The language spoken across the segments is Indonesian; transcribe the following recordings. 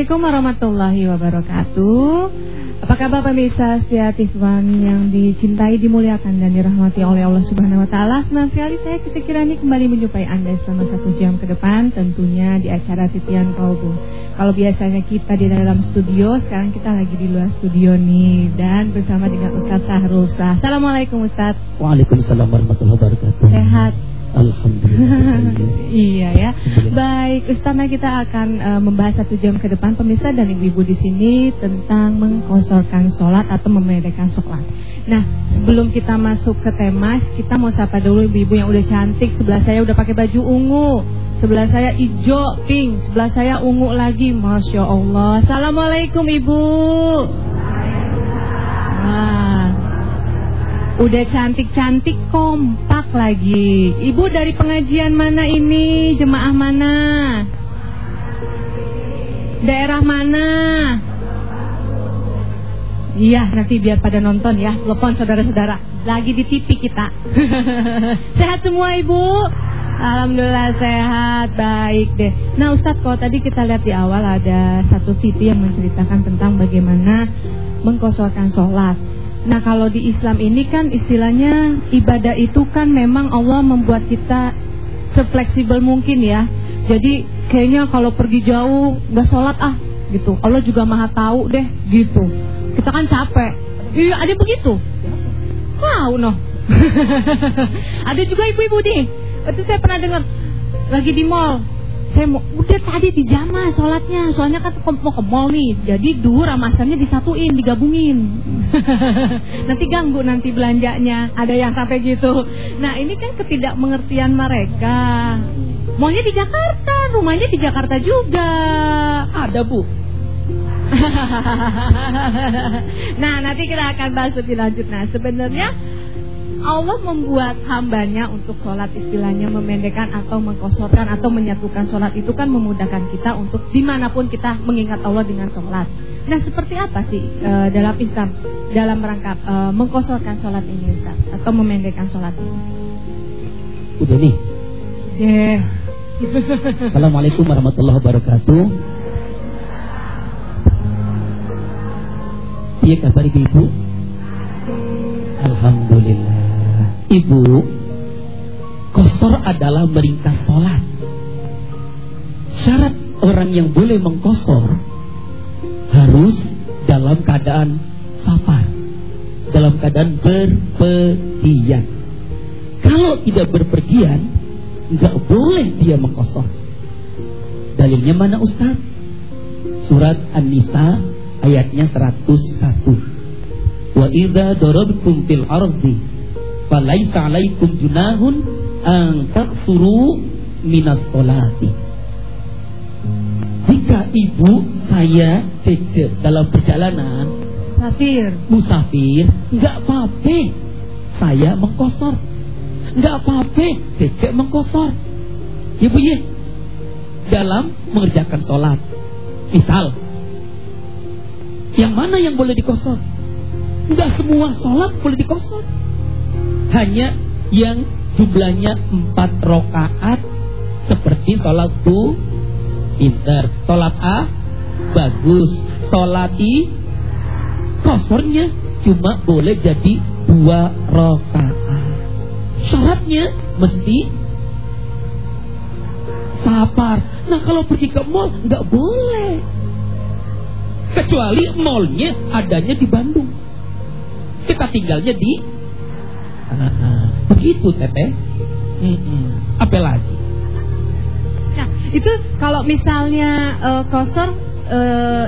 Assalamualaikum warahmatullahi wabarakatuh. Apa kabar pemirsa setia Tifwan yang dicintai, dimuliakan dan dirahmati oleh Allah Subhanahu wa taala. Senang sekali saya Siti Kirani kembali menjumpai Anda selama satu jam ke depan tentunya di acara Titian Kalbu. Kalau biasanya kita di dalam studio, sekarang kita lagi di luar studio nih dan bersama dengan Ustaz Sahrusa. Assalamualaikum Ustaz. Waalaikumsalam warahmatullahi wabarakatuh. Sehat. Alhamdulillah. iya ya. Baik, Ustazah kita akan uh, membahas satu jam ke depan pemirsa dan ibu-ibu di sini tentang mengkosorkan sholat atau memedekkan sholat. Nah, sebelum kita masuk ke tema, kita mau sapa dulu ibu-ibu yang udah cantik. Sebelah saya udah pakai baju ungu. Sebelah saya hijau, pink. Sebelah saya ungu lagi. Masya Allah. Assalamualaikum ibu. Wah. Udah cantik-cantik kompak lagi. Ibu dari pengajian mana ini? Jemaah mana? Daerah mana? Iya, nanti biar pada nonton ya. Telepon saudara-saudara. Lagi di TV kita. sehat semua Ibu? Alhamdulillah sehat, baik deh. Nah Ustadz, kalau tadi kita lihat di awal ada satu TV yang menceritakan tentang bagaimana mengkosorkan sholat. Nah kalau di Islam ini kan istilahnya ibadah itu kan memang Allah membuat kita sefleksibel mungkin ya. Jadi kayaknya kalau pergi jauh nggak sholat ah gitu. Allah juga maha tahu deh gitu. Kita kan capek. Iya ada begitu. Wow noh. ada juga ibu-ibu nih. Itu saya pernah dengar lagi di mall saya mau udah tadi di jamaah sholatnya soalnya kan mau ke mall nih. Jadi duhur ramasannya disatuin digabungin. Nanti ganggu nanti belanjanya ada yang sampai gitu. Nah ini kan ketidakmengertian mereka. Maunya di Jakarta rumahnya di Jakarta juga. Ada bu. Nah nanti kita akan bahas lebih lanjut. Nah sebenarnya Allah membuat hambanya untuk sholat istilahnya memendekkan atau mengkosorkan atau menyatukan sholat itu kan memudahkan kita untuk di mana pun kita mengingat Allah dengan sholat. Nah seperti apa sih e, dalam Islam dalam rangka e, mengkosorkan sholat ini Ustaz atau memendekkan sholat ini? Udah nih. Yeah. Assalamualaikum warahmatullahi wabarakatuh. Iya kabar ibu? Alhamdulillah. Ibu, kosor adalah meringkas sholat. Syarat orang yang boleh mengkosor harus dalam keadaan safar, dalam keadaan berpergian. Kalau tidak berpergian, nggak boleh dia mengkosor. Dalilnya mana Ustaz? Surat An-Nisa ayatnya 101. Wa idza darabtum fil ardi falaisa alaikum junahun an taksuru minas solati. Jika ibu saya cecek dalam perjalanan musafir, musafir, nggak apa-apa saya mengkosor, nggak apa-apa cecek mengkosor. Ibu ya, dalam mengerjakan sholat. Misal, yang mana yang boleh dikosor? Enggak semua sholat boleh dikosor hanya yang jumlahnya empat rokaat seperti sholat tu pinter, sholat a bagus, sholat i kosornya cuma boleh jadi dua rokaat. Syaratnya mesti sapar. Nah kalau pergi ke mall nggak boleh. Kecuali mallnya adanya di Bandung. Kita tinggalnya di Begitu teteh. Apa lagi? Nah itu kalau misalnya uh, kosor uh,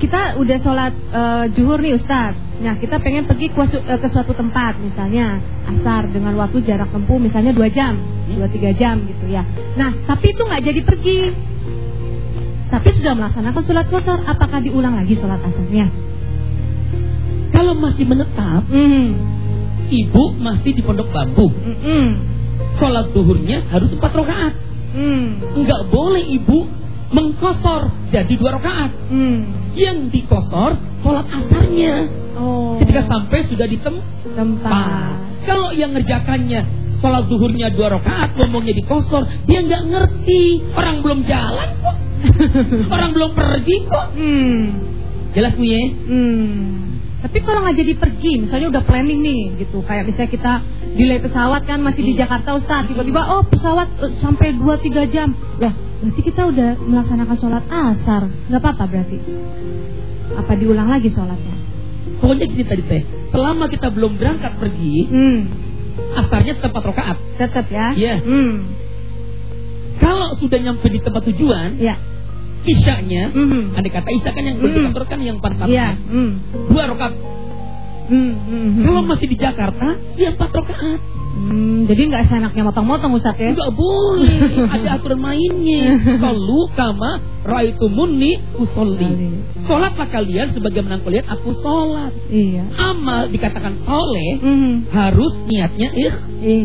kita udah sholat uh, juhur nih Ustaz. Nah kita pengen pergi ke, ke suatu tempat misalnya asar dengan waktu jarak tempuh misalnya dua jam, hmm? dua tiga jam gitu ya. Nah tapi itu nggak jadi pergi. Tapi sudah melaksanakan sholat kosor, apakah diulang lagi sholat asarnya? Kalau masih menetap, mm ibu masih di pondok bambu. Mm -mm. Sholat duhurnya harus empat rakaat. Mm. Enggak boleh ibu mengkosor jadi dua rakaat. Mm. Yang dikosor sholat asarnya. Oh. Ketika sampai sudah di tempat. Kalau yang ngerjakannya sholat duhurnya dua rakaat, ngomongnya dikosor, dia nggak ngerti. Orang belum jalan kok Orang belum pergi kok. Hmm. Jelas Bu ya? Hmm. Tapi kalau nggak jadi pergi, misalnya udah planning nih, gitu. Kayak misalnya kita delay pesawat kan masih hmm. di Jakarta Ustaz, tiba-tiba oh pesawat uh, sampai 2-3 jam. Ya, berarti kita udah melaksanakan sholat asar. Nggak apa-apa berarti. Apa diulang lagi sholatnya? Pokoknya gini tadi teh, selama kita belum berangkat pergi, hmm. asarnya tetap 4 rakaat. Tetap ya? Iya. Hmm. Kalau sudah nyampe di tempat tujuan, ya Isyaknya, mm-hmm. andai kata isya kan yang mm-hmm. kan yang empat rakaat. Yeah. Mm. Dua rakaat. Mm-hmm. Kalau masih di Jakarta, dia empat rakaat. Hmm, jadi nggak senaknya motong-motong Ustaz ya? Nggak boleh, ada aturan mainnya. Solu kama muni usolli. Sholatlah kalian sebagaimana kalian aku sholat. Iya. Amal dikatakan soleh mm. harus niatnya ih, iya.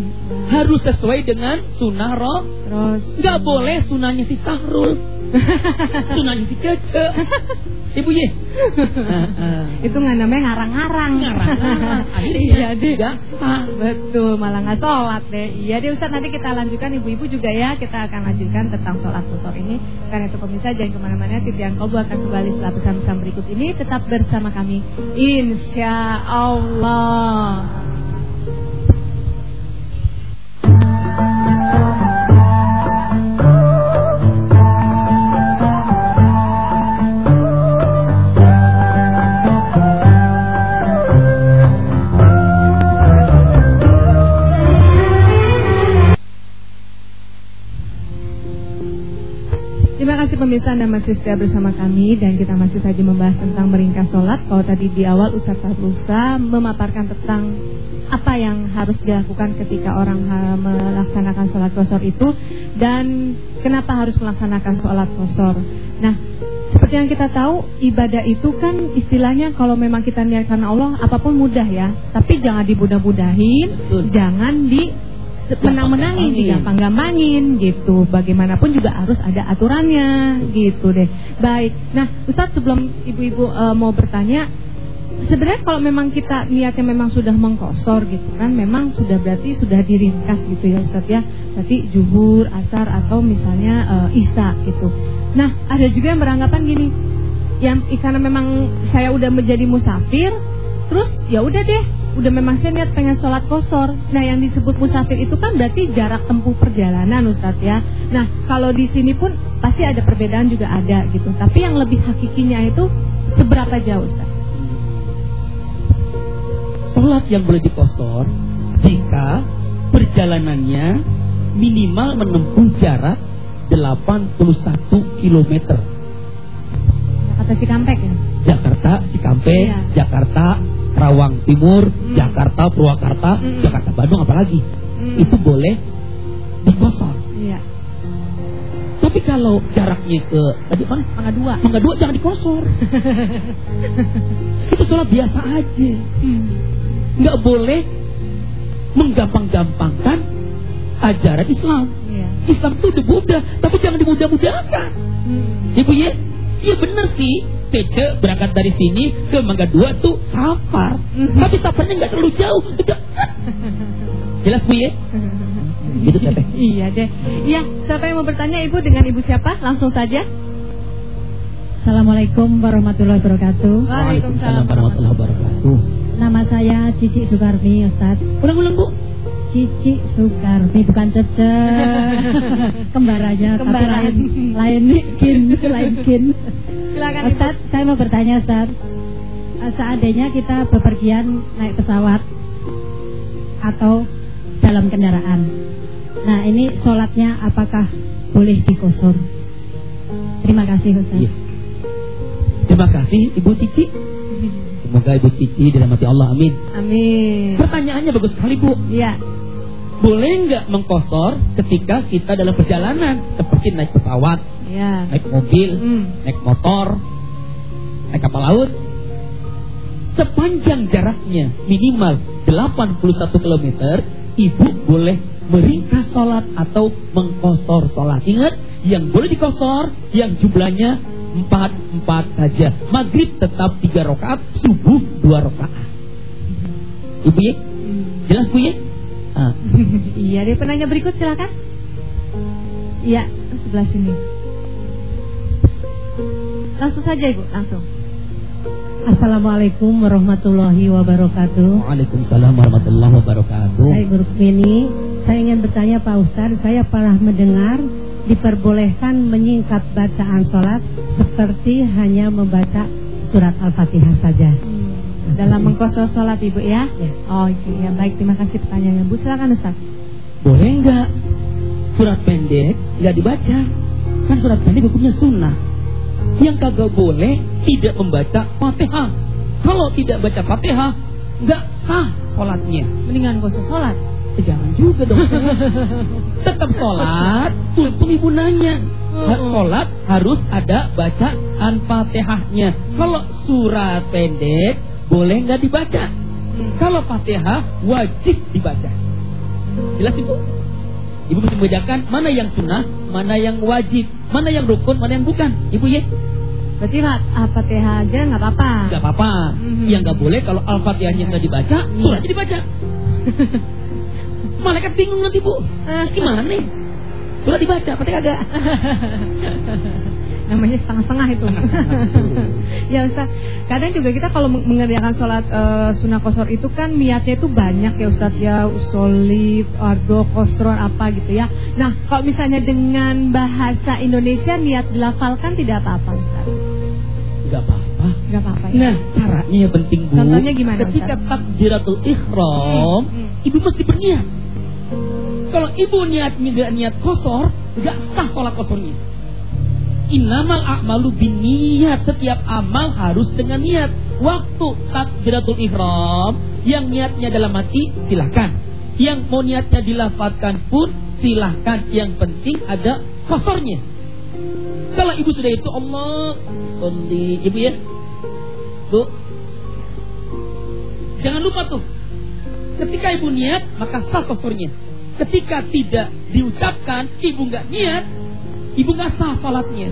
harus sesuai dengan sunnah roh. Nggak boleh sunnahnya si Sahrul. Sunanya si Cece. Ibu ye. Itu nggak namanya ngarang-ngarang. Ngarang-ngarang. Iya deh. Betul, malah nggak sholat deh. Iya deh Ustaz nanti kita lanjutkan ibu-ibu juga ya. Kita akan lanjutkan tentang sholat besar ini. Karena itu pemirsa jangan ke mana-mana. Titian Kolbu akan kembali setelah pesan-pesan berikut ini. Tetap bersama kami. Insya Allah. Pemirsa Anda masih setia bersama kami dan kita masih saja membahas tentang meringkas sholat. Kalau tadi di awal Ustaz Fahrusa memaparkan tentang apa yang harus dilakukan ketika orang melaksanakan sholat kosor itu dan kenapa harus melaksanakan sholat kosor. Nah, seperti yang kita tahu ibadah itu kan istilahnya kalau memang kita niat karena Allah apa pun mudah ya. Tapi jangan dimudah-mudahin, jangan di menang-menangin, digampang-gampangin gitu. Bagaimanapun juga harus ada aturannya gitu deh. Baik. Nah, Ustadz sebelum ibu-ibu uh, mau bertanya, sebenarnya kalau memang kita niatnya memang sudah mengkosor gitu kan, memang sudah berarti sudah diringkas gitu ya Ustadz ya. Berarti juhur, asar atau misalnya uh, isya gitu. Nah, ada juga yang beranggapan gini, yang karena memang saya udah menjadi musafir, terus ya udah deh udah memang saya niat pengen sholat kosor. Nah yang disebut musafir itu kan berarti jarak tempuh perjalanan Ustadz ya. Nah kalau di sini pun pasti ada perbedaan juga ada gitu. Tapi yang lebih hakikinya itu seberapa jauh Ustadz? Sholat yang boleh dikosor jika perjalanannya minimal menempuh jarak 81 km. Jakarta Cikampek ya? Jakarta Cikampek, iya. Jakarta Rawang Timur, hmm. Jakarta, Purwakarta, hmm. Jakarta Bandung apalagi. Hmm. Itu boleh dikosor. Iya. Tapi kalau jaraknya ke tadi mana? Mangga dua. Mangga dua jangan dikosor. itu sholat biasa aja. Hmm. Nggak boleh menggampang-gampangkan ajaran Islam. Iya. Islam itu udah mudah, tapi jangan dimudah-mudahkan. Hmm. Ibu ya, iya benar sih Cece berangkat dari sini ke Mangga Dua tuh safar. Mhm. Tapi safarnya nggak terlalu jauh. Jelas Bu ya? Gitu Teteh. Iya deh. Iya, siapa yang mau bertanya Ibu dengan Ibu siapa? Langsung saja. Assalamualaikum warahmatullahi wabarakatuh. Waalaikumsalam warahmatullahi wabarakatuh. Nama saya Cici Sukarmi, Ustaz. Ulang-ulang Bu. Cici Sukarmi bukan Cece. Kembarannya Kembaran. tapi lain lain kin, lain kin. Silakan Ustaz, saya mau bertanya Ustaz. Eh, seandainya kita bepergian naik pesawat atau dalam kendaraan. Nah, ini sholatnya apakah boleh dikosor? Terima kasih Ustaz. Ya. Terima kasih Ibu Cici. Semoga Ibu Cici dirahmati Allah. Amin. Amin. Pertanyaannya bagus sekali Bu. Iya. Boleh nggak mengkosor ketika kita dalam perjalanan seperti naik pesawat ya. naik mobil, hmm. naik motor, naik kapal laut. Sepanjang jaraknya minimal 81 km, ibu boleh meringkas sholat atau mengkosor sholat. Ingat, yang boleh dikosor, yang jumlahnya empat empat saja. Maghrib tetap tiga rakaat, subuh dua rakaat. Ibu ya, jelas bu ya? Ah. iya, deh penanya berikut silakan. Iya, sebelah sini. Langsung saja Ibu, langsung. Assalamualaikum warahmatullahi wabarakatuh. Waalaikumsalam warahmatullahi wabarakatuh. Baik Guru ini, saya ingin bertanya Pak Ustadz, saya pernah mendengar diperbolehkan menyingkat bacaan sholat seperti hanya membaca surat Al-Fatihah saja. Hmm. Dalam mengkosor sholat Ibu ya? ya. Oh iya, ya. baik terima kasih pertanyaannya Bu. Silakan Ustaz. Boleh enggak surat pendek enggak dibaca? Kan surat pendek hukumnya sunnah. Yang kagak boleh tidak membaca Fatihah. Kalau tidak baca Fatihah, nggak sah sholatnya. Mendingan usah sholat. Eh, jangan juga dong. Tetap sholat. Untung ibu nanya. Sholat harus ada bacaan Fatihahnya. Kalau surat pendek boleh nggak dibaca. Kalau Fatihah wajib dibaca. Jelas ibu? Ibu mesti membedakan mana yang sunnah, mana yang wajib, mana yang rukun, mana yang bukan. Ibu ya. Berarti Al-Fatihah aja nggak apa-apa. Nggak apa-apa. Mm-hmm. Yang nggak boleh kalau Al-Fatihahnya nggak dibaca, suratnya dibaca. Malaikat bingung nanti bu, eh. gimana nih? Surat dibaca, berarti kagak. namanya setengah-setengah itu. ya Ustaz, kadang juga kita kalau mengerjakan sholat uh, sunnah kosor itu kan niatnya itu banyak ya Ustaz ya, usolif, ardo, kosron apa gitu ya. Nah kalau misalnya dengan bahasa Indonesia niat dilafalkan tidak apa-apa Ustaz. Tidak apa-apa. Tidak apa-apa ya. Nah caranya yang penting Bu. Contohnya gimana Ketika takbiratul ikhram, hmm, hmm. ibu mesti berniat. Kalau ibu niat niat, niat kosor, nggak sah sholat kosornya. Innamal a'malu binniat. Setiap amal harus dengan niat. Waktu takbiratul ihram yang niatnya dalam hati silahkan. Yang mau niatnya dilafatkan pun silahkan. Yang penting ada kosornya. Kalau ibu sudah itu Allah Soli Ibu ya Tuh Jangan lupa tuh Ketika ibu niat maka sah kosornya Ketika tidak diucapkan Ibu nggak niat Ibu nggak sah salatnya.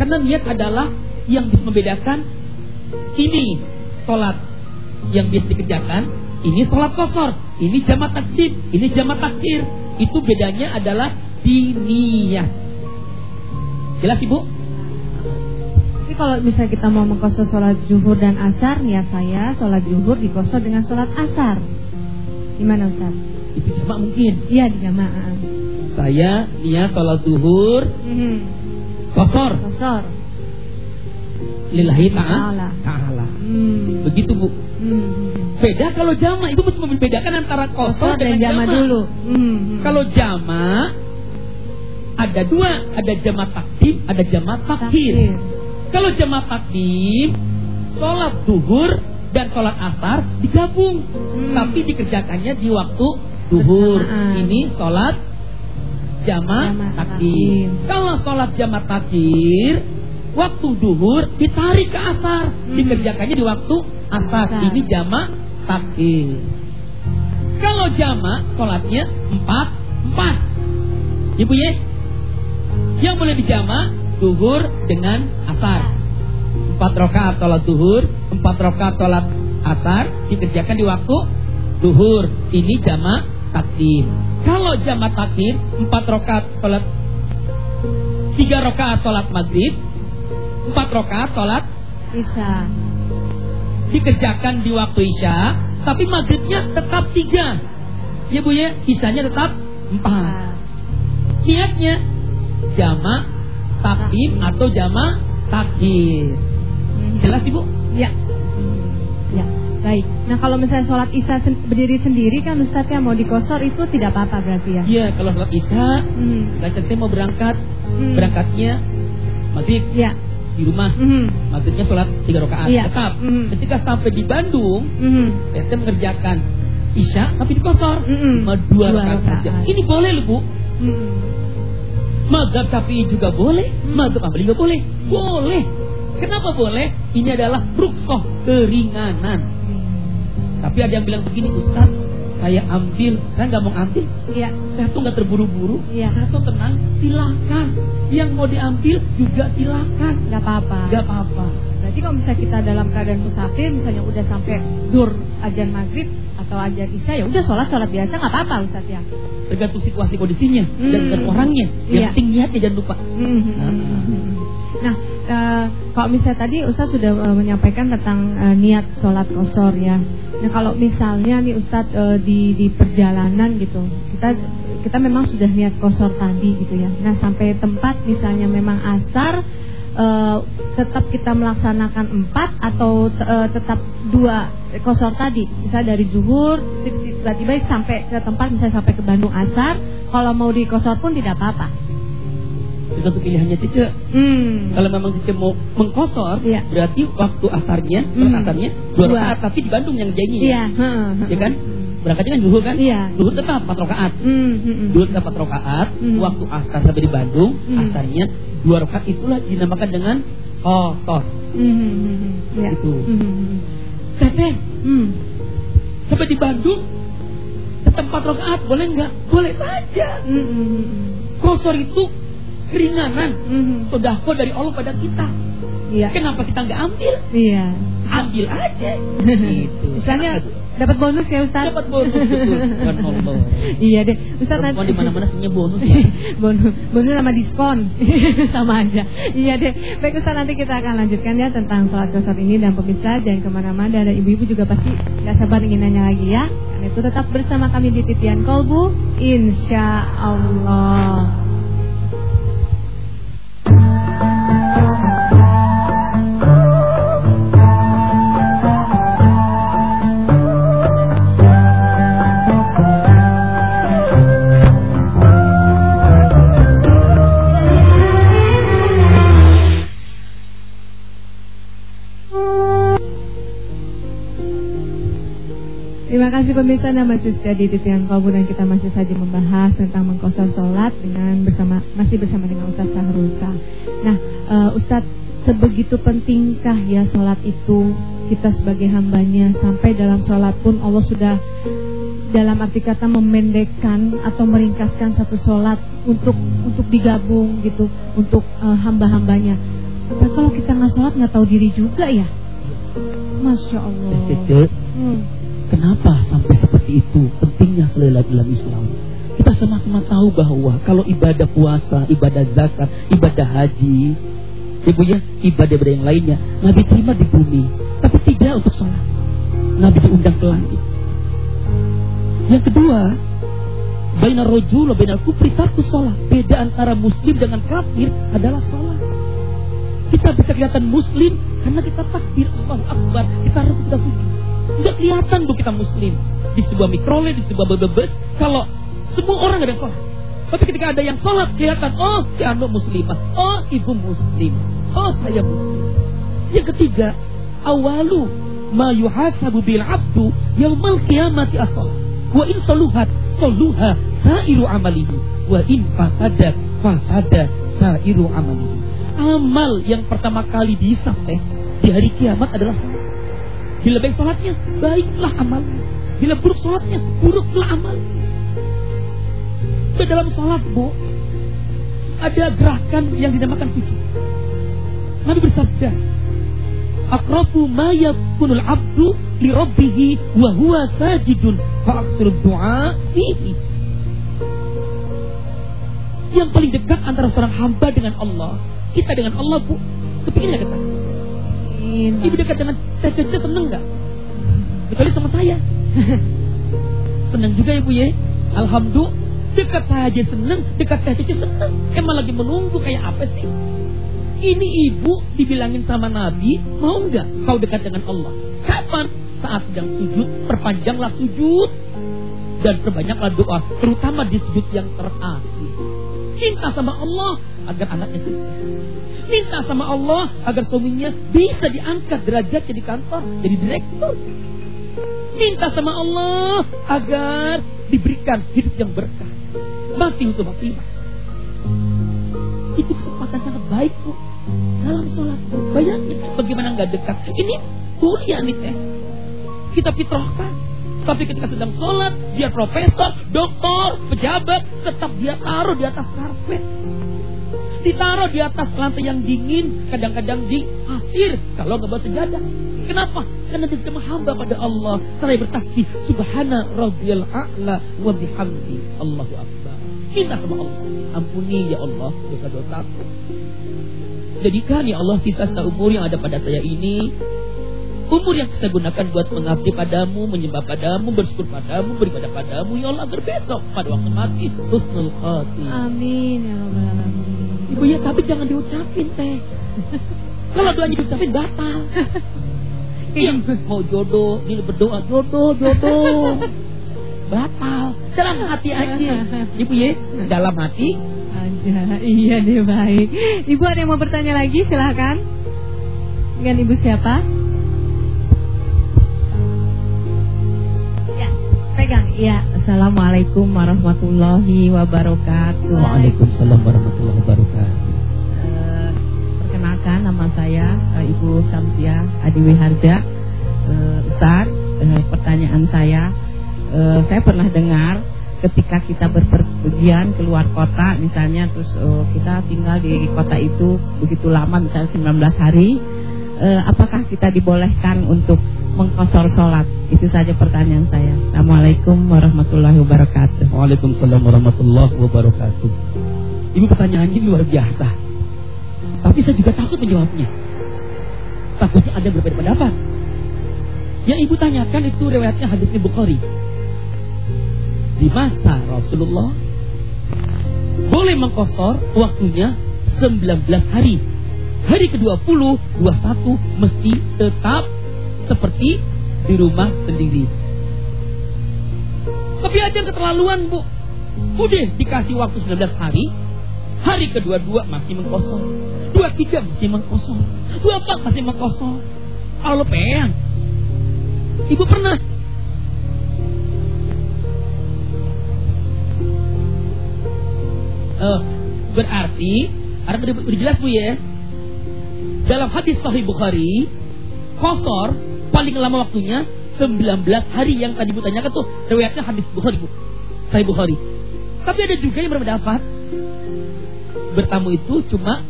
Karena niat adalah yang bisa membedakan ini salat yang biasa dikerjakan, ini salat kosor, ini jamak takdim, ini jamak takdir. Itu bedanya adalah di niat. Jelas Ibu? Jadi kalau misalnya kita mau mengkosor sholat zuhur dan asar, niat saya sholat zuhur dikosor dengan sholat asar. Gimana Ustaz? Itu jamak mungkin. Iya di jamaah saya niat sholat duhur hmm. kosor kosor lillahi ta'ala. Ta'ala. Hmm. begitu bu. Hmm. beda kalau jama. Itu mesti membedakan antara kosor, kosor dan jama, dulu. Hmm. kalau jama ada dua. Ada jama takdim ada jama takhir. Kalau jama takdim sholat duhur dan sholat asar digabung. Hmm. tapi dikerjakannya di waktu duhur ini sholat jamak takdir. Kalau sholat jamak takdir, waktu duhur ditarik ke asar, hmm. dikerjakannya di waktu asar. asar. Ini jamak takdir. Kalau jamak sholatnya empat empat, ibu ya. Yang boleh dijamak duhur dengan asar. Empat rakaat sholat duhur, empat rakaat sholat asar dikerjakan di waktu duhur. Ini jamak takdir. Kalau jamaah takdir empat rakaat salat tiga rakaat salat maghrib, empat rakaat salat isya. Dikerjakan di waktu isya, tapi maghribnya tetap tiga. Ya bu ya, isanya tetap empat. Niatnya jamaah takdim atau jamaah takdir. Jelas ibu? Ya. Ya. Baik. Nah kalau misalnya sholat isya sen berdiri sendiri kan Ustadznya mau dikosor itu tidak apa-apa berarti ya? Iya kalau sholat isya, hmm. mau berangkat, hmm. berangkatnya maghrib. Ya. Di rumah, hmm. maghribnya sholat tiga rakaat. Ya. Tetap. Hmm. Ketika sampai di Bandung, hmm. saya mengerjakan isya tapi dikosor hmm. cuma dua, dua rakaat saja. Ini boleh loh bu. Hmm. Maghrib sapi juga boleh, hmm. maghrib Ambali juga boleh. Boleh. Kenapa boleh? Ini adalah ruksoh keringanan. Tapi ada yang bilang begini, Ustaz, saya ambil, saya nggak mau ambil. Iya. Saya tuh nggak terburu-buru. Iya. Saya tuh tenang, silakan. Yang mau diambil juga silakan. Nggak apa-apa. Nggak apa-apa. Berarti kalau misalnya kita dalam keadaan musafir, misalnya udah sampai dur ajan maghrib atau ajan isya, ya udah sholat sholat biasa nggak apa-apa Ustaz ya. Tergantung situasi kondisinya hmm. dan, dan orangnya. Yang iya. penting niatnya jangan lupa. Hmm. Nah. Nah, uh, kalau misalnya tadi Ustaz sudah uh, menyampaikan tentang uh, niat sholat kosor ya. Nah, kalau misalnya nih Ustaz uh, di di perjalanan gitu, kita kita memang sudah niat kosor tadi gitu ya. Nah, sampai tempat misalnya memang asar uh, tetap kita melaksanakan empat atau uh, tetap dua kosor tadi misalnya dari zuhur tiba-tiba sampai ke tempat misalnya sampai ke Bandung asar kalau mau di kosor pun tidak apa-apa itu pilihannya Cice. Hmm. Kalau memang Cice mau mengkosor, ya. berarti waktu asarnya, hmm. asarnya dua rakaat, tapi di Bandung yang janji. Iya. Ya kan? Berangkatnya kan zuhur kan? Iya. Zuhur tetap 4 rakaat. Hmm. hmm. Zuhur tetap 4 rakaat, hmm. waktu asar sampai di Bandung, hmm. asarnya dua rakaat itulah dinamakan dengan kosor. Hmm, hmm, hmm. Ya. Itu. Hmm. Teteh, hmm. sampai di Bandung tetap empat rakaat boleh nggak? Boleh saja. Hmm. Kosor itu keringanan, hmm. sodako dari Allah pada kita. Iya. Kenapa kita nggak ambil? Iya. Ambil aja. gitu. Misalnya Dapat bonus ya Ustaz? Dapat bonus betul. iya deh. Ustaz nanti di mana-mana sebenarnya bonus ya. bonus. Bonus sama diskon. sama aja. Iya deh. Baik Ustaz nanti kita akan lanjutkan ya tentang sholat kosor ini dan pemirsa jangan ke mana-mana ada ibu-ibu juga pasti nggak sabar ingin nanya lagi ya. Karena itu tetap bersama kami di Titian Kolbu. Insya Allah. Kasih pemirsa Anda masih setia di Titian Kolbu dan kita masih saja membahas tentang mengkosor sholat dengan bersama masih bersama dengan Ustaz Sahrusa. Nah, uh, Ustaz sebegitu pentingkah ya sholat itu kita sebagai hambanya sampai dalam sholat pun Allah sudah dalam arti kata memendekkan atau meringkaskan satu sholat untuk untuk digabung gitu untuk uh, hamba-hambanya. Tapi kalau kita nggak sholat nggak tahu diri juga ya, masya Allah. Hmm. Kenapa sampai seperti itu pentingnya selalu dalam Islam? Kita sama-sama tahu bahwa kalau ibadah puasa, ibadah zakat, ibadah haji, ibu ya, ibadah-ibadah yang lainnya, Nabi terima di bumi, tapi tidak untuk sholat. Nabi diundang ke langit. Yang kedua, Baina rojul baina kufri tarku sholat. Beda antara muslim dengan kafir adalah sholat. Kita bisa kelihatan muslim karena kita takbir Allah Akbar, kita rukuk kita sujud. Tidak kelihatan bu kita muslim. Di sebuah mikrole, di sebuah bebes. Kalau semua orang ada sholat. Tapi ketika ada yang sholat kelihatan, oh si anu muslimah, oh ibu muslim, oh saya muslim. Yang ketiga, awalu ma yuhasabu bil abdu yaumal qiyamati as Wa in saluhat saluha sairu amalihi wa in fasada fasada sairu amalihi. Amal yang pertama kali dihisab di hari kiamat adalah. Bila baik sholatnya, baiklah amal. Bila buruk sholatnya, buruklah amal. Di dalam sholat, Bu, ada gerakan yang dinamakan sujud. Nabi bersabda, Akrabu ma yakunul abdu li rabbihi wa huwa sajidun fa du'a fihi. Yang paling dekat antara seorang hamba dengan Allah, kita dengan Allah, Bu, kepingin dekat. Ibu dekat dengan Teh Cece seneng nggak? Kecuali sama saya. seneng juga ibu ya. Alhamdulillah dekat saja seneng, dekat Teh Cece seneng. Emang lagi menunggu kayak apa sih? Ini ibu dibilangin sama Nabi, mau nggak kau dekat dengan Allah? Kapan? Saat sedang sujud, perpanjanglah sujud dan perbanyaklah doa, terutama di sujud yang terakhir. Minta sama Allah agar anaknya sukses. Minta sama Allah agar suaminya bisa diangkat derajatnya di kantor jadi direktur. Minta sama Allah agar diberikan hidup yang berkah. Mati untuk mati. Itu kesempatan sangat baik bu. Dalam sholat bu. Bayangin bagaimana nggak dekat. Ini kuliah nih teh. Kita fitrahkan. Tapi ketika sedang sholat, dia profesor, doktor, pejabat, tetap dia taruh di atas karpet ditaruh di atas lantai yang dingin, kadang-kadang di pasir kalau nggak bawa sejadah. Kenapa? Karena dia sedang hamba pada Allah. Saya bertasbih subhana rabbiyal a'la wa bihamdi. Allahu akbar. Minta sama Allah. Ampuni ya Allah dosa-dosaku. Jadikan ya Allah sisa seumur yang ada pada saya ini Umur yang saya gunakan buat mengabdi padamu, menyembah padamu, bersyukur padamu, beribadah padamu, ya Allah agar besok pada waktu mati husnul khatim. Amin ya Allah alamin. Ibu ya tapi jangan diucapin teh. Kalau doanya diucapin batal. Iya, mau jodoh, ini berdoa jodoh, jodoh. Batal. Dalam hati aja. Ibu ya, dalam hati aja. Iya deh baik. Ibu ada yang mau bertanya lagi silahkan. Dengan ibu siapa? pegang. Ya, Assalamualaikum warahmatullahi wabarakatuh. Waalaikumsalam warahmatullahi wabarakatuh. Uh, perkenalkan nama saya uh, Ibu Samsia Adiwi Harja. Uh, Ustaz, uh, pertanyaan saya, uh, saya pernah dengar ketika kita berpergian keluar kota misalnya terus uh, kita tinggal di kota itu begitu lama misalnya 19 hari uh, apakah kita dibolehkan untuk mengkosor sholat? Itu saja pertanyaan saya. Assalamualaikum warahmatullahi wabarakatuh. Waalaikumsalam warahmatullahi wabarakatuh. Ibu pertanyaannya luar biasa. Tapi saya juga takut menjawabnya. Takutnya ada berbeda pendapat. Yang ibu tanyakan itu riwayatnya hadisnya Bukhari. Di masa Rasulullah boleh mengkosor waktunya 19 hari. Hari ke-20, 21 mesti tetap seperti di rumah sendiri. Tapi aja keterlaluan bu. Udah dikasih waktu 19 hari. Hari kedua-dua masih mengkosong. Dua tiga masih mengkosong. Dua empat masih mengkosong. Kalau pengen. Ibu pernah Uh, berarti, ada berjelas bu ya. Dalam hadis Sahih Bukhari, kosor paling lama waktunya 19 hari yang tadi Bu tanyakan tuh riwayatnya hadis Bukhari Bu. Saya Bukhari. Tapi ada juga yang berpendapat bertamu itu cuma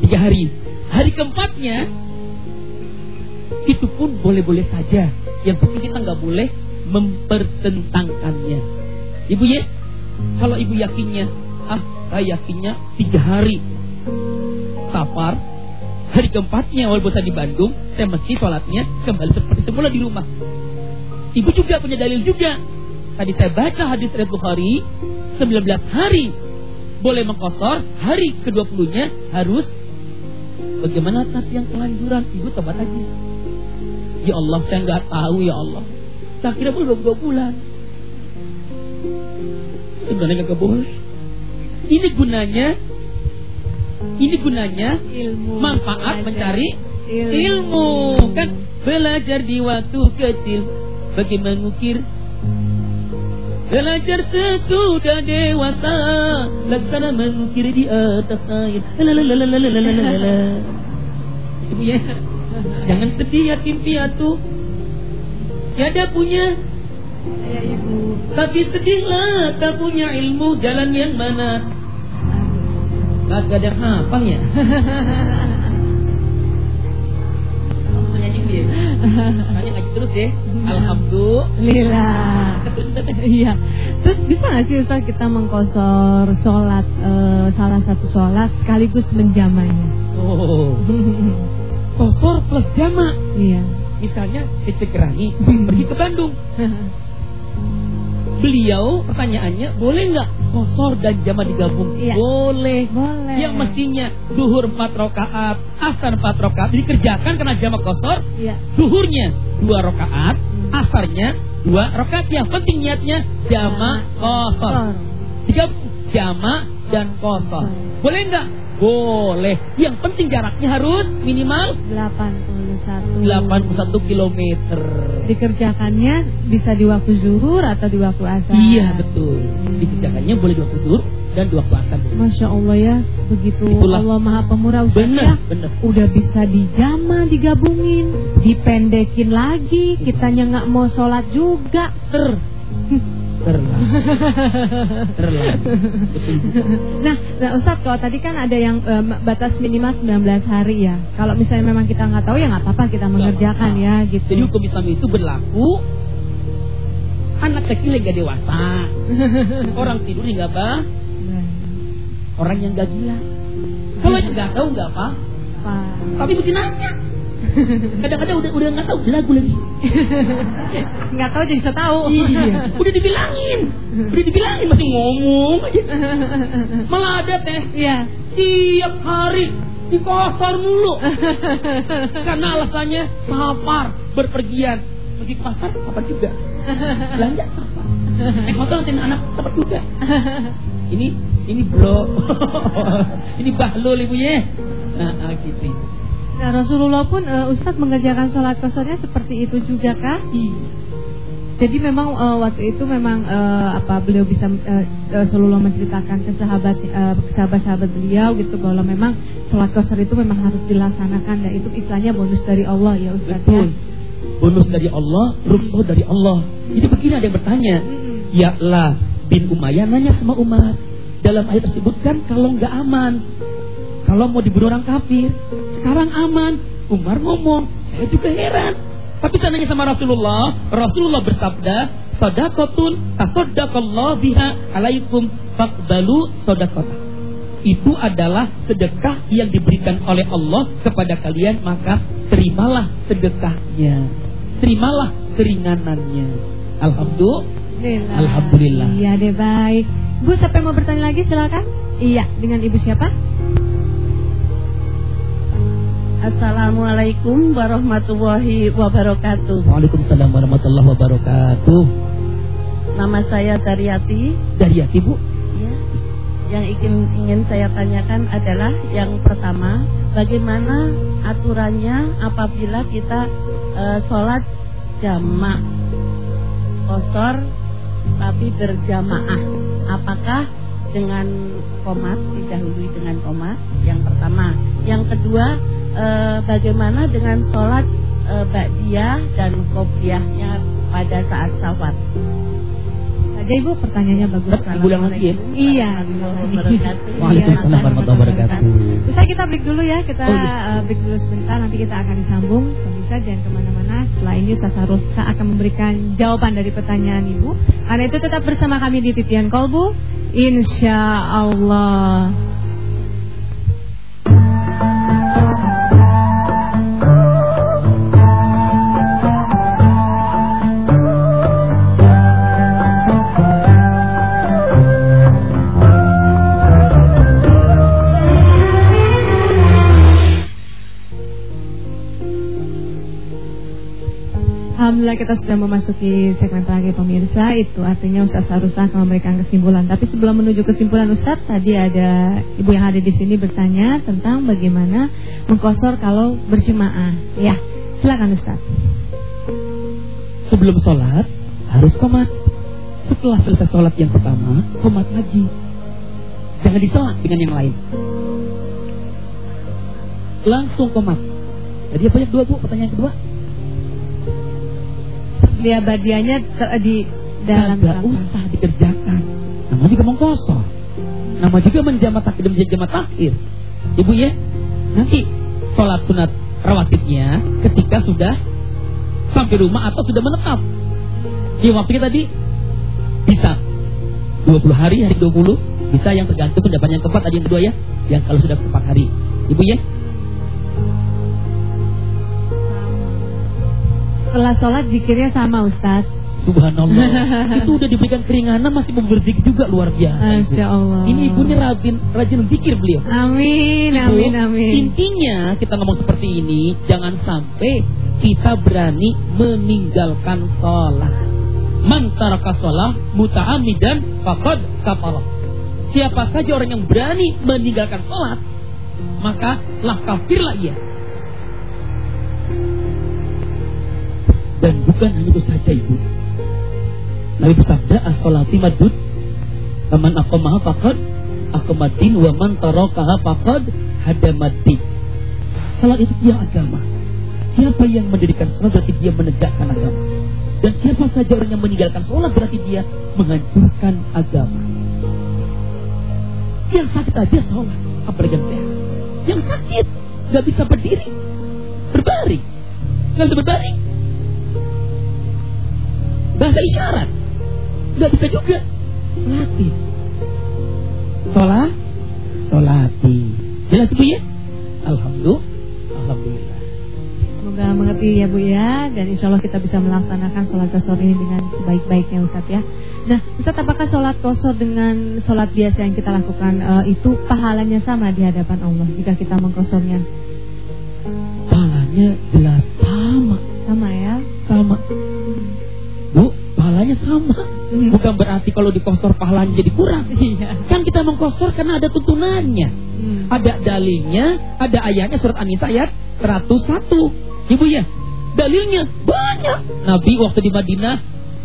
tiga hari. Hari keempatnya itu pun boleh-boleh saja. Yang penting kita nggak boleh mempertentangkannya. Ibu ya, kalau ibu yakinnya, ah saya yakinnya tiga hari safar Hari keempatnya walaupun saya di Bandung, saya mesti sholatnya kembali seperti semula di rumah. Ibu juga punya dalil juga. Tadi saya baca hadis riwayat Bukhari, 19 hari boleh mengkosor, hari ke-20-nya harus bagaimana tadi yang kelanjuran? Ibu tobat aja. Ya Allah, saya nggak tahu ya Allah. Saya kira baru 22 bulan. Sebenarnya nggak boleh. Ini gunanya ini gunanya ilmu manfaat mencari ilmu. ilmu. Kan belajar di waktu kecil. Bagi mengukir. Belajar sesudah dewasa. Laksana mengukir di atas air. Ibu ya Jangan sedih yatim piatu. Tiada punya. Ya ibu. Tapi sedihlah tak punya ilmu Jalan yang mana Kagak ada hafal ya. Ngaji terus ya. Alhamdulillah. Iya. Terus bisa nggak sih Ustaz kita mengkosor sholat uh, salah satu sholat sekaligus menjamanya? Oh. Kosor plus jama. Iya. Misalnya Cecekerani pergi ke Bandung. beliau pertanyaannya boleh nggak kosor dan jama digabung? Iya. Boleh. Boleh. Yang mestinya duhur empat rakaat, asar empat rakaat dikerjakan karena jama kosor. Iya. Duhurnya dua rakaat, hmm. asarnya dua rakaat. Yang penting niatnya jama kosor. Digabung jama dan kosor. Boleh nggak? Boleh. Yang penting jaraknya harus minimal 81 81 km. Dikerjakannya bisa di waktu zuhur atau di waktu asar. Iya, betul. Hmm. Dikerjakannya boleh di waktu zuhur dan di waktu asar. Masya Allah ya, begitu Itulah. Allah Maha Pemurah Ustaz bener, ya. Bener. Udah bisa dijama, digabungin, dipendekin lagi, kitanya nggak mau sholat juga. Ter. Nah, nah Ustadz kalau tadi kan ada yang um, batas minimal 19 hari ya. Kalau misalnya memang kita nggak tahu ya nggak apa-apa kita mengerjakan ya gitu. Jadi hukum Islam itu berlaku Anak kecil yang gak dewasa. Orang tidur nggak apa? Orang yang gak gila. Kalau yang nggak tahu nggak apa. Tapi mesti nanya. Kadang-kadang udah udah nggak tahu lagu lagi. Nggak tahu jadi tahu. Iya. Udah dibilangin, udah dibilangin masih ngomong aja. Malah ada teh. Iya. Tiap hari dikosor mulu. Karena alasannya safar berpergian pergi ke pasar safar juga. Belanja safar. Naik motor nanti anak safar juga. Ini ini bro. ini bahlul ibunya. Nah, ah, gitu. Nah, Rasulullah pun uh, Ustadz mengerjakan sholat kosornya seperti itu juga? Iya. Jadi memang uh, waktu itu memang uh, apa beliau bisa uh, Rasulullah menceritakan ke sahabat uh, sahabat-sahabat beliau gitu bahwa memang sholat kosor itu memang harus dilaksanakan dan itu istilahnya bonus dari Allah ya Ustaz ya. Betul. Bonus dari Allah, rukhsah dari Allah. Jadi begini ada yang bertanya, ya lah bin Umayyah nanya sama umat dalam ayat tersebut kan kalau nggak aman, kalau mau dibunuh orang kafir, sekarang aman. Umar ngomong, saya juga heran. Tapi saya nanya sama Rasulullah, Rasulullah bersabda, "Sadaqatun tasaddaqallahu biha alaikum faqbalu sadaqata." Itu adalah sedekah yang diberikan oleh Allah kepada kalian, maka terimalah sedekahnya. Terimalah keringanannya. Alhamdulillah. Alhamdulillah. Iya deh baik. Bu, siapa yang mau bertanya lagi silakan. Iya, dengan Ibu siapa? Assalamualaikum warahmatullahi wabarakatuh. Waalaikumsalam warahmatullahi wabarakatuh. Nama saya Daryati. Daryati Bu. Ya. Yang ingin ingin saya tanyakan adalah yang pertama, bagaimana aturannya apabila kita uh, sholat jamak kosor tapi berjamaah? Apakah dengan komat didahului dengan komat? Yang pertama, yang kedua e, bagaimana dengan sholat e, ba'diyah dan qobliyahnya pada saat safar? Saja Ibu pertanyaannya bagus. Ibu yang lagi ya? Iya. Waalaikumsalam warahmatullahi wabarakatuh. Bisa kita break dulu ya, kita oh, iya. uh, break dulu sebentar, nanti kita akan disambung. Pemirsa jangan ke mana-mana. Setelah ini Ustaz Haruska akan memberikan jawaban dari pertanyaan Ibu. Karena itu tetap bersama kami di Titian Kolbu. Insya Allah. Kita sudah memasuki segmen terakhir pemirsa. Itu artinya Ustaz Harusa akan memberikan kesimpulan. Tapi sebelum menuju kesimpulan Ustaz Tadi ada ibu yang ada di sini bertanya Tentang bagaimana mengkosor kalau berjemaah. Ya silakan Ustaz. Sebelum sholat harus komat. Setelah selesai sholat yang pertama Komat lagi. Jangan diselat dengan yang lain. Langsung komat. Jadi yang dua bu? Pertanyaan kedua dia badianya di dalam Gak usah dikerjakan. Nama juga mengkosor. Nama juga menjamat takdir menjadi jamat takhir. Ibu ya, nanti sholat sunat rawatibnya ketika sudah sampai rumah atau sudah menetap. Di waktunya tadi bisa 20 hari, hari 20 bisa yang tergantung pendapat yang keempat tadi yang kedua ya, yang kalau sudah empat hari. Ibu ya, Setelah sholat zikirnya sama Ustaz. Subhanallah. Itu udah diberikan keringanan masih mau berzikir juga luar biasa. Masya Allah. Ini ibunya rajin, rajin zikir beliau. Amin, Ibu, amin, amin. Intinya kita ngomong seperti ini Jangan sampai kita berani meninggalkan sholat. Mantaraka sholat muta'amidan fakad kapalah Siapa saja orang yang berani meninggalkan sholat Maka lah kafirlah ia Dan bukan hanya itu saja ibu. Nabi bersabda as-salati madud Taman aqamaha faqad aqamadin wa man tarakaha faqad hadamadin. Salat itu dia agama. Siapa yang mendirikan salat berarti dia menegakkan agama. Dan siapa saja orang yang meninggalkan salat berarti dia menghancurkan agama. Yang sakit aja salat, apalagi yang sehat. Yang sakit nggak bisa berdiri, berbaring, nggak bisa berbaring, bahasa isyarat. Nggak bisa juga. Solatin. Sholat, sholati. Jelas Bu ya? Alhamdulillah. Alhamdulillah. Semoga mengerti ya Bu ya Dan insya Allah kita bisa melaksanakan sholat kosor ini dengan sebaik-baiknya Ustaz ya Nah Ustaz apakah sholat kosor dengan sholat biasa yang kita lakukan uh, Itu pahalanya sama di hadapan Allah Jika kita mengkosornya Pahalanya jelas sama hmm. Bukan berarti kalau dikosor pahalanya jadi kurang. Iya. Kan kita mengkosor karena ada tuntunannya. Hmm. Ada dalilnya Ada ayatnya surat An-Nisa ayat 101 Ibu ya Dalilnya banyak. Nabi waktu di Madinah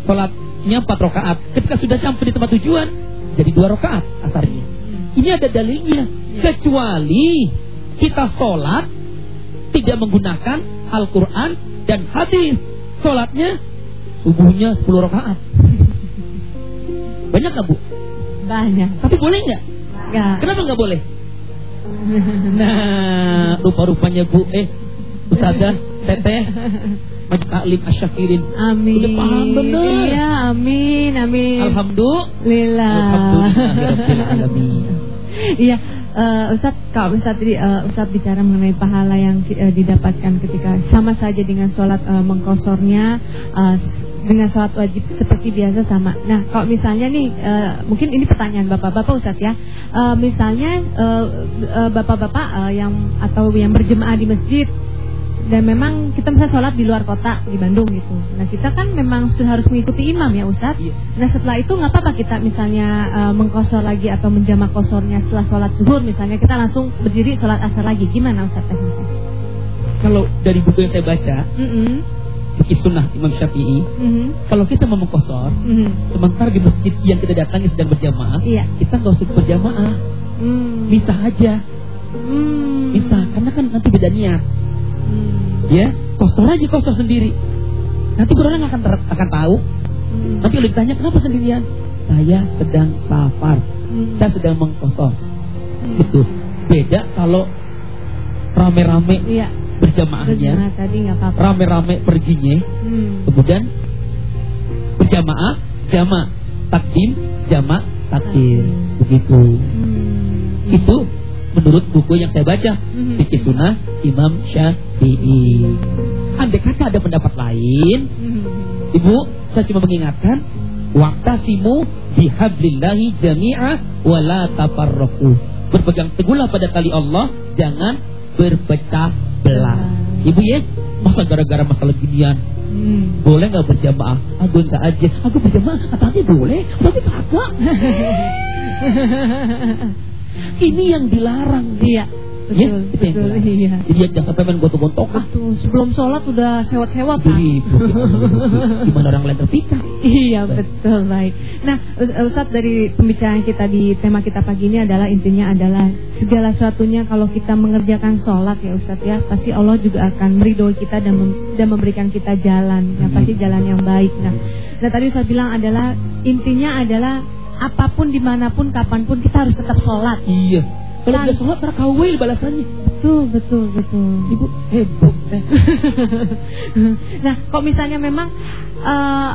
Sholatnya 4 rakaat. Ketika sudah sampai di tempat tujuan Jadi 2 rakaat asarnya. Hmm. Ini ada dalilnya. Ya. Kecuali kita sholat Tidak menggunakan Al-Quran dan hadis. Sholatnya Subuhnya 10 rakaat Banyak gak Bu? Banyak. Tapi boleh gak? Gak Kenapa gak boleh? Nah, rupa-rupanya Bu. Eh Ustazah, Teteh Majid Taklim Asyakirin Amin. Udah paham bener. Iya, amin, amin. Alhamdulillah. Alhamdulillah. Iya uh, Ustaz, kalau Ustaz uh, Ustaz bicara mengenai pahala yang uh, didapatkan ketika sama saja dengan sholat uh, mengkosornya uh, dengan sholat wajib seperti biasa sama. Nah, kalau misalnya nih, uh, mungkin ini pertanyaan bapak-bapak Ustaz ya. Uh, misalnya bapak-bapak uh, uh, yang atau yang berjemaah di masjid dan memang kita bisa sholat di luar kota di Bandung gitu. Nah kita kan memang harus mengikuti imam ya Ustadz. Iya. Nah setelah itu nggak apa-apa kita misalnya uh, mengkosor lagi atau menjamak kosornya setelah sholat zuhur misalnya kita langsung berdiri sholat asar lagi. Gimana Ustadz? Kalau dari buku yang saya baca, mm -hmm. Fikih sunnah Imam Syafi'i mm -hmm. Kalau kita mau mengkosor mm -hmm. Sementara di masjid yang kita datangi sedang berjamaah iya. Kita nggak usah berjamaah mm. Bisa aja mm. Bisa, karena kan nanti beda niat hmm. Ya, kosor aja kosor sendiri Nanti orang akan akan tahu hmm. Nanti kalau ditanya kenapa sendirian Saya sedang safar hmm. Saya sedang mengkosor hmm. Gitu Beda kalau Rame-rame iya berjamaahnya rame-rame perginya hmm. kemudian berjamaah jama takdim jama takdir hmm. begitu hmm. itu menurut buku yang saya baca hmm. Fikih Sunnah Imam Syafi'i andai kata ada pendapat lain hmm. ibu saya cuma mengingatkan waktasimu bihablillahi jami'ah wala berpegang teguhlah pada tali Allah jangan berpecah belah. Ibu ya, masa gara-gara masalah ginian Hmm. Boleh nggak berjamaah? Aku nggak aja. Aku berjamaah. Katanya boleh. Tapi kagak. Ini yang dilarang dia. Betul, ya, betul, iya. Jadi jangan sampai main gontok-gontok. Sebelum sholat udah sewot-sewot kan? Gimana orang lain terpikat? Iya, betul, baik. Nah, Ustadz dari pembicaraan kita di tema kita pagi ini adalah intinya adalah segala sesuatunya kalau kita mengerjakan sholat ya Ustadz ya, pasti Allah juga akan meridhoi kita dan mem dan memberikan kita jalan, yang pasti jalan yang baik. Nah, nah tadi Ustadz bilang adalah intinya adalah apa pun di mana pun kapan pun kita harus tetap sholat. Iya. Kalau dia sholat terakawil balasannya. Betul, betul, betul. Ibu hebat. nah, kok misalnya memang uh,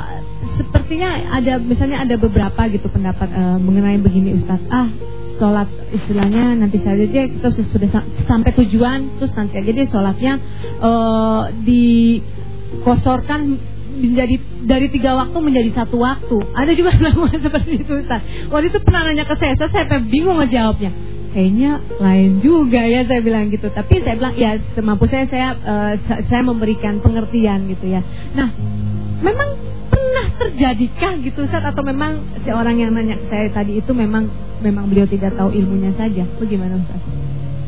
sepertinya ada misalnya ada beberapa gitu pendapat uh, mengenai begini Ustadz. Ah, sholat istilahnya nanti saja dia kita sudah sampai tujuan terus nanti aja dia sholatnya uh, dikosorkan menjadi dari tiga waktu menjadi satu waktu. Ada juga yang seperti itu Ustaz. Waktu itu pernah nanya ke saya, saya sampai bingung ngejawabnya kayaknya lain juga ya saya bilang gitu. Tapi saya bilang ya semampu saya saya uh, saya memberikan pengertian gitu ya. Nah, memang pernah terjadikah gitu Ustaz atau memang si orang yang nanya saya tadi itu memang memang beliau tidak tahu ilmunya saja. Bagaimana Ustaz?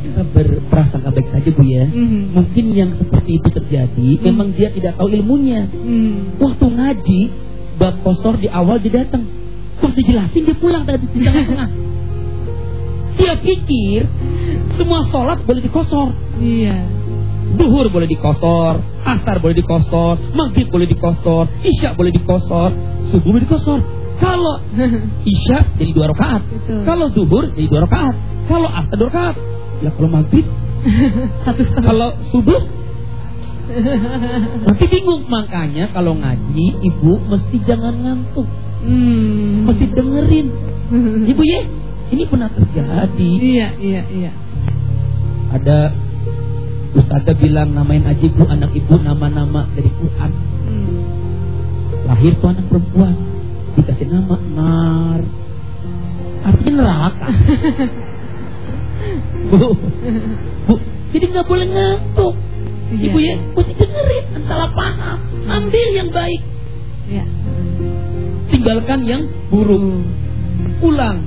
Kita berprasangka baik saja Bu ya. Mm -hmm. Mungkin yang seperti itu terjadi mm -hmm. memang dia tidak tahu ilmunya. Mm. Waktu ngaji bab kosor di awal dia datang. Terus dijelasin dia pulang tadi di tengah-tengah. Dia pikir semua sholat boleh dikosor. Iya. Duhur boleh dikosor, asar boleh dikosor, maghrib boleh dikosor, isya boleh dikosor, subuh boleh dikosor. Kalau isya jadi dua rakaat, kalau duhur jadi dua rakaat, kalau asar dua rakaat, ya kalau maghrib satu setengah. Kalau subuh Nanti bingung makanya kalau ngaji ibu mesti jangan ngantuk. Hmm. Mesti dengerin. Ibu ya, ini pernah terjadi. Iya, iya, iya. Ada Ustazah bilang namain aja ibu anak ibu nama-nama dari Quran. Hmm. Lahir tuh anak perempuan dikasih nama Nar. Artinya neraka. bu, bu, jadi nggak boleh ngantuk. Iya. Ibu ya, mesti dengerin, salah paham, ambil yang baik. Ya. Tinggalkan yang buruk. Pulang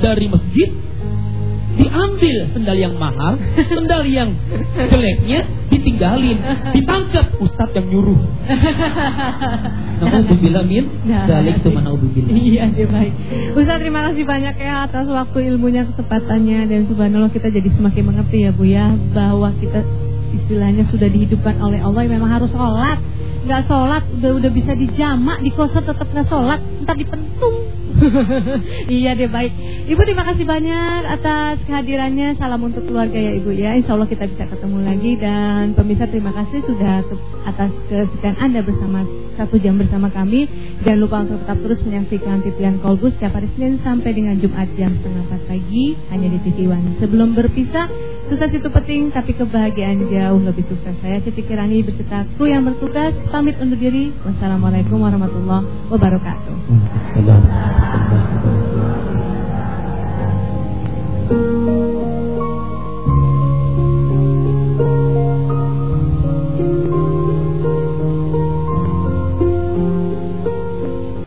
dari masjid diambil sendal yang mahal, sendal yang jeleknya ditinggalin, ditangkap ustadz yang nyuruh. Nauzubillah min. Dalik itu mana Iya, iya baik. Ustadz terima kasih banyak ya atas waktu ilmunya, kesempatannya dan subhanallah kita jadi semakin mengerti ya Bu ya bahwa kita istilahnya sudah dihidupkan oleh Allah yang memang harus sholat. Nggak sholat udah udah bisa dijamak di kosor tetap nggak sholat ntar dipentung iya deh baik Ibu terima kasih banyak atas kehadirannya. Salam untuk keluarga ya Ibu ya. Insya Allah kita bisa ketemu lagi dan pemirsa terima kasih sudah atas kesekian Anda bersama satu jam bersama kami. Jangan lupa untuk tetap terus menyaksikan titian Kolbus setiap hari Senin sampai dengan Jumat jam setengah empat pagi hanya di TV One. Sebelum berpisah, sukses itu penting tapi kebahagiaan jauh lebih sukses. Saya Siti Kirani berserta kru yang bertugas pamit undur diri. Wassalamualaikum warahmatullahi wabarakatuh. Thank you.